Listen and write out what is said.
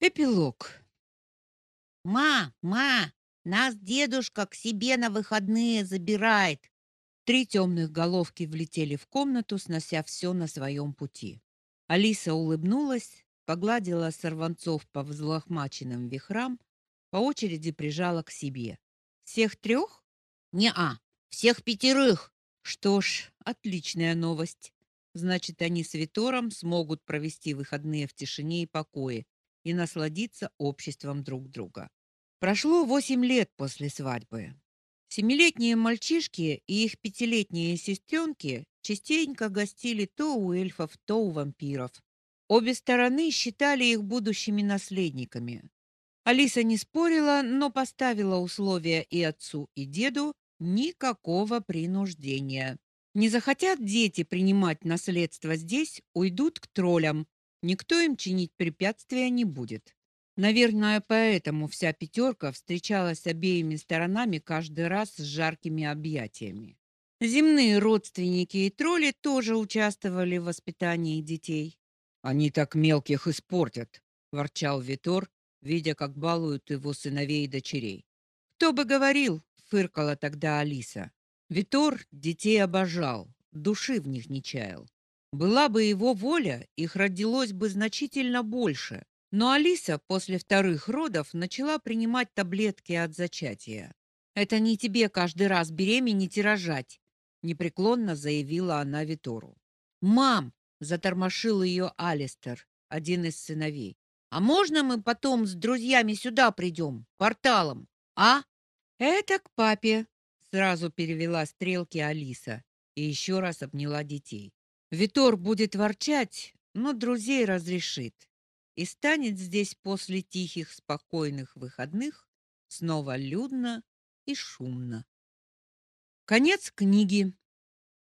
Эпилог. Ма, ма, нас дедушка к себе на выходные забирает. Три темных головки влетели в комнату, снося все на своем пути. Алиса улыбнулась, погладила сорванцов по взлохмаченным вихрам, по очереди прижала к себе. Всех трех? Не-а, всех пятерых. Что ж, отличная новость. Значит, они с Витором смогут провести выходные в тишине и покое и насладиться обществом друг друга. Прошло восемь лет после свадьбы. Семилетние мальчишки и их пятилетние сестренки частенько гостили то у эльфов, то у вампиров. Обе стороны считали их будущими наследниками. Алиса не спорила, но поставила условия и отцу, и деду никакого принуждения. Не захотят дети принимать наследство здесь, уйдут к троллям. Никто им чинить препятствия не будет. Наверное, поэтому вся пятерка встречалась обеими сторонами каждый раз с жаркими объятиями. Земные родственники и тролли тоже участвовали в воспитании детей. Они так мелких испортят, ворчал Витор, видя, как балуют его сыновей и дочерей. Кто бы говорил, фыркала тогда Алиса. Витор детей обожал, души в них не чаял. Была бы его воля, их родилось бы значительно больше. Но Алиса после вторых родов начала принимать таблетки от зачатия. Это не тебе каждый раз беременеть и рожать, непреклонно заявила она Витору. Мам, затормошил ее Алистер, один из сыновей. А можно мы потом с друзьями сюда придем, порталом, а? Это к папе, Сразу перевела стрелки Алиса и еще раз обняла детей. Витор будет ворчать, но друзей разрешит. И станет здесь после тихих, спокойных выходных снова людно и шумно. Конец книги.